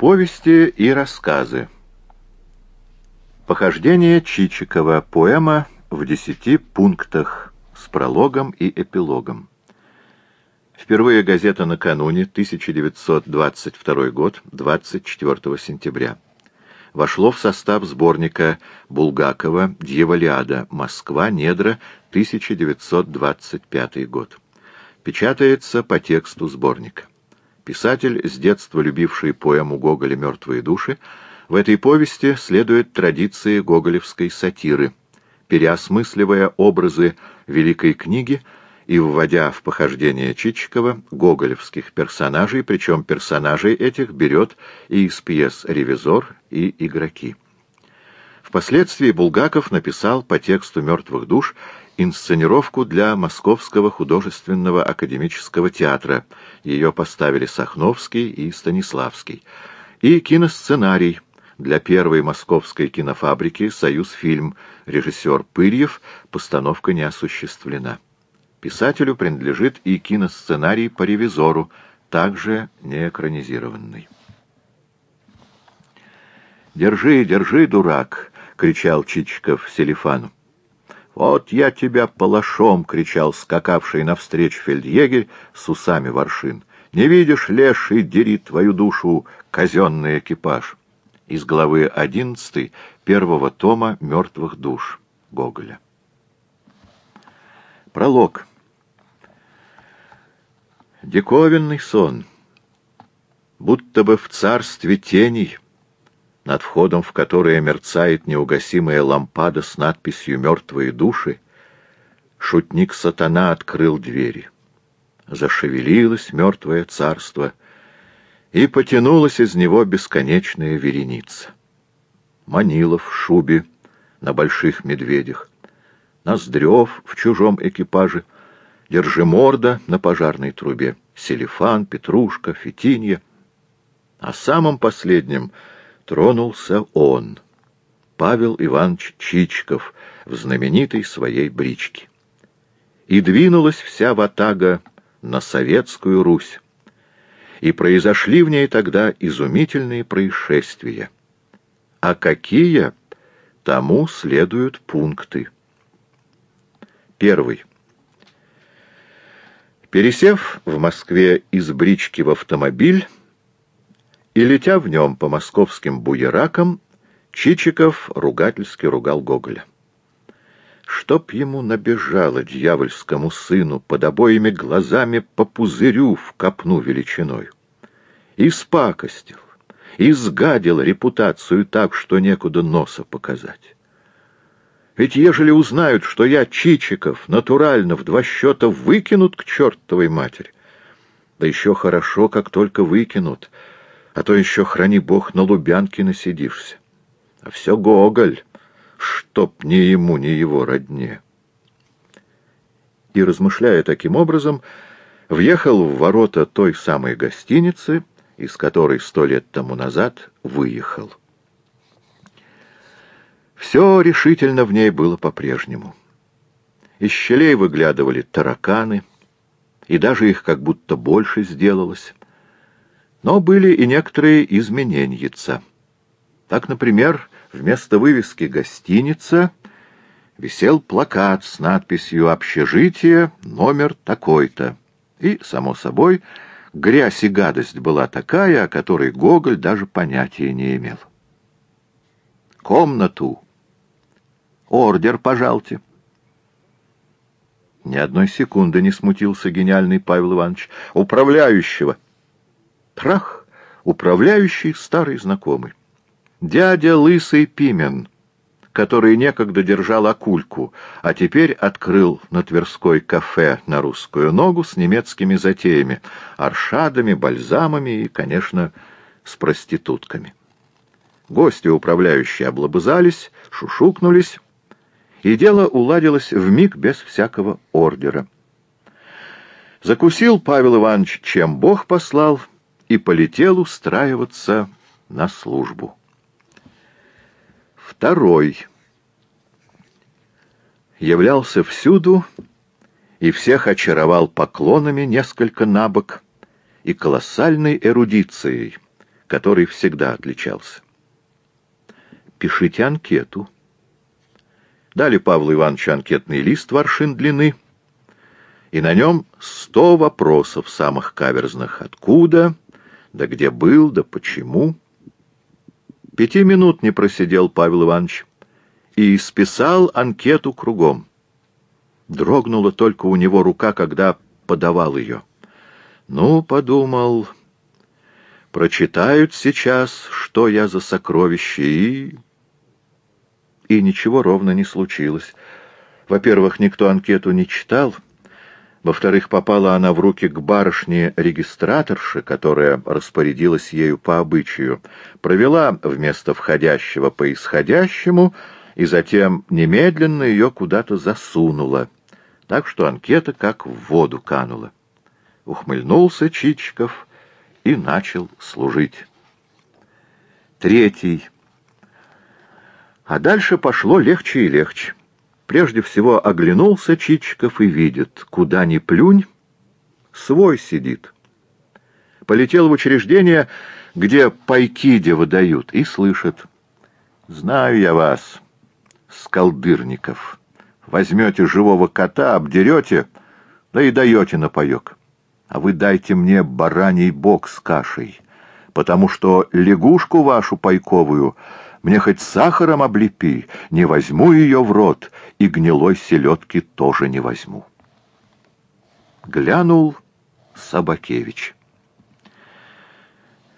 Повести и рассказы. Похождение Чичикова. Поэма в десяти пунктах с прологом и эпилогом. Впервые газета «Накануне», 1922 год, 24 сентября. Вошло в состав сборника Булгакова «Дьяволиада. Москва. Недра. 1925 год». Печатается по тексту сборника. Писатель, с детства любивший поэму Гоголя «Мертвые души», в этой повести следует традиции гоголевской сатиры, переосмысливая образы великой книги и вводя в похождение Чичикова гоголевских персонажей, причем персонажей этих берет и из пьес «Ревизор» и «Игроки». Впоследствии Булгаков написал по тексту «Мертвых душ» инсценировку для Московского художественного академического театра. Ее поставили Сахновский и Станиславский. И киносценарий для первой московской кинофабрики «Союзфильм». Режиссер Пырьев. Постановка не осуществлена. Писателю принадлежит и киносценарий по ревизору, также не экранизированный. «Держи, держи, дурак!» — кричал Чичиков Селифану. «Вот я тебя палашом!» — кричал скакавший навстречу фельдъегерь с усами воршин. «Не видишь, леший, дери твою душу, казенный экипаж!» Из главы одиннадцатой первого тома «Мертвых душ» Гоголя. Пролог. Диковинный сон, будто бы в царстве теней — над входом в которое мерцает неугасимая лампада с надписью «Мертвые души», шутник-сатана открыл двери. Зашевелилось мертвое царство, и потянулась из него бесконечная вереница. Манилов в шубе на больших медведях, Ноздрев в чужом экипаже, Держиморда на пожарной трубе, Селифан, Петрушка, Фитинья. А самым последним — тронулся он, Павел Иванович Чичков, в знаменитой своей бричке. И двинулась вся ватага на советскую Русь. И произошли в ней тогда изумительные происшествия. А какие, тому следуют пункты. Первый. Пересев в Москве из брички в автомобиль, и, летя в нем по московским буеракам, Чичиков ругательски ругал Гоголя. Чтоб ему набежало дьявольскому сыну под обоими глазами по пузырю в копну величиной. Испакостил, изгадил репутацию так, что некуда носа показать. Ведь ежели узнают, что я Чичиков натурально в два счета выкинут к чертовой матери, да еще хорошо, как только выкинут — а то еще, храни бог, на Лубянке насидишься. А все Гоголь, чтоб ни ему, ни его родне. И, размышляя таким образом, въехал в ворота той самой гостиницы, из которой сто лет тому назад выехал. Все решительно в ней было по-прежнему. Из щелей выглядывали тараканы, и даже их как будто больше сделалось. Но были и некоторые измененьица. Так, например, вместо вывески «гостиница» висел плакат с надписью «Общежитие, номер такой-то». И, само собой, грязь и гадость была такая, о которой Гоголь даже понятия не имел. «Комнату! Ордер, пожалуйте!» Ни одной секунды не смутился гениальный Павел Иванович. «Управляющего!» Трах, управляющий старый знакомый. Дядя Лысый Пимен, который некогда держал акульку, а теперь открыл на Тверской кафе на русскую ногу с немецкими затеями, аршадами, бальзамами и, конечно, с проститутками. Гости управляющие облобызались, шушукнулись, и дело уладилось вмиг без всякого ордера. Закусил Павел Иванович, чем Бог послал, и полетел устраиваться на службу. Второй являлся всюду и всех очаровал поклонами несколько набок и колоссальной эрудицией, который всегда отличался. «Пишите анкету». Дали Павлу Ивановичу анкетный лист воршин длины, и на нем сто вопросов самых каверзных. Откуда, да где был, да почему. Пяти минут не просидел Павел Иванович и списал анкету кругом. Дрогнула только у него рука, когда подавал ее. Ну, подумал, прочитают сейчас, что я за сокровище, и... И ничего ровно не случилось. Во-первых, никто анкету не читал, во-вторых, попала она в руки к барышне-регистраторше, которая распорядилась ею по обычаю, провела вместо входящего по исходящему и затем немедленно ее куда-то засунула, так что анкета как в воду канула. Ухмыльнулся Чичиков и начал служить. Третий. А дальше пошло легче и легче. Прежде всего оглянулся Чичиков и видит, куда ни плюнь, свой сидит. Полетел в учреждение, где пайкиде выдают, и слышит. «Знаю я вас, скалдырников. Возьмете живого кота, обдерете, да и даете на паек. А вы дайте мне бараний бок с кашей, потому что лягушку вашу пайковую мне хоть сахаром облепи, не возьму ее в рот, и гнилой селедки тоже не возьму. Глянул Собакевич.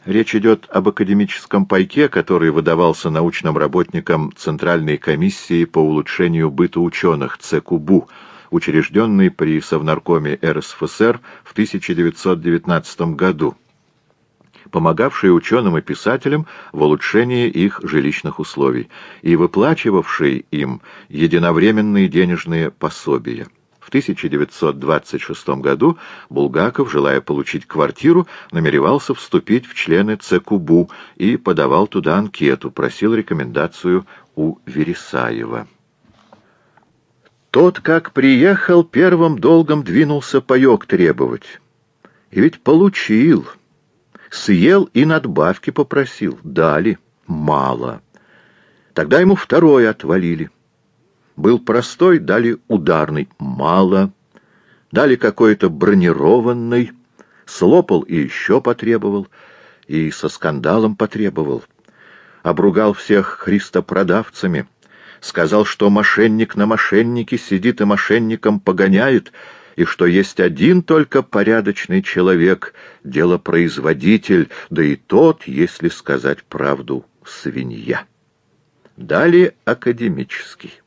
Речь идет об академическом пайке, который выдавался научным работникам Центральной комиссии по улучшению быта ученых ЦКУБУ, учрежденной при Совнаркоме РСФСР в 1919 году помогавший ученым и писателям в улучшении их жилищных условий и выплачивавший им единовременные денежные пособия. В 1926 году Булгаков, желая получить квартиру, намеревался вступить в члены ЦКУБУ и подавал туда анкету, просил рекомендацию у Вересаева. Тот, как приехал, первым долгом двинулся паек требовать. И ведь получил — Съел и надбавки попросил. Дали. Мало. Тогда ему второй отвалили. Был простой, дали ударный. Мало. Дали какой-то бронированный. Слопал и еще потребовал. И со скандалом потребовал. Обругал всех христопродавцами. Сказал, что мошенник на мошеннике сидит и мошенником погоняет — и что есть один только порядочный человек, делопроизводитель, да и тот, если сказать правду, свинья. Далее академический.